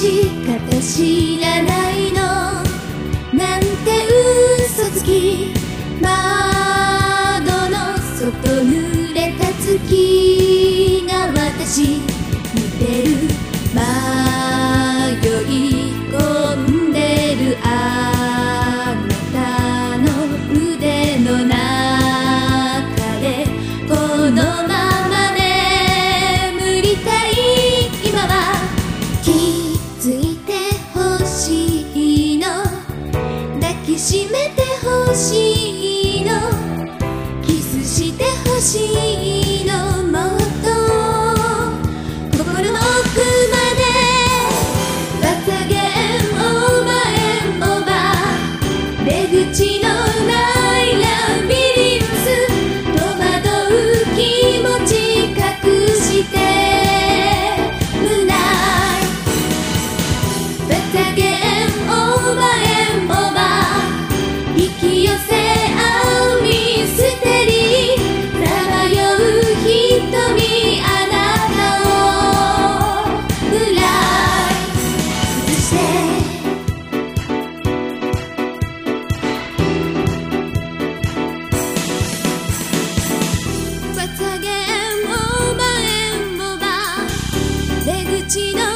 仕方知らないの。なんて嘘つき。窓の外濡れた月が私見てる。窓しめてほしいの。キスしてほしい 지나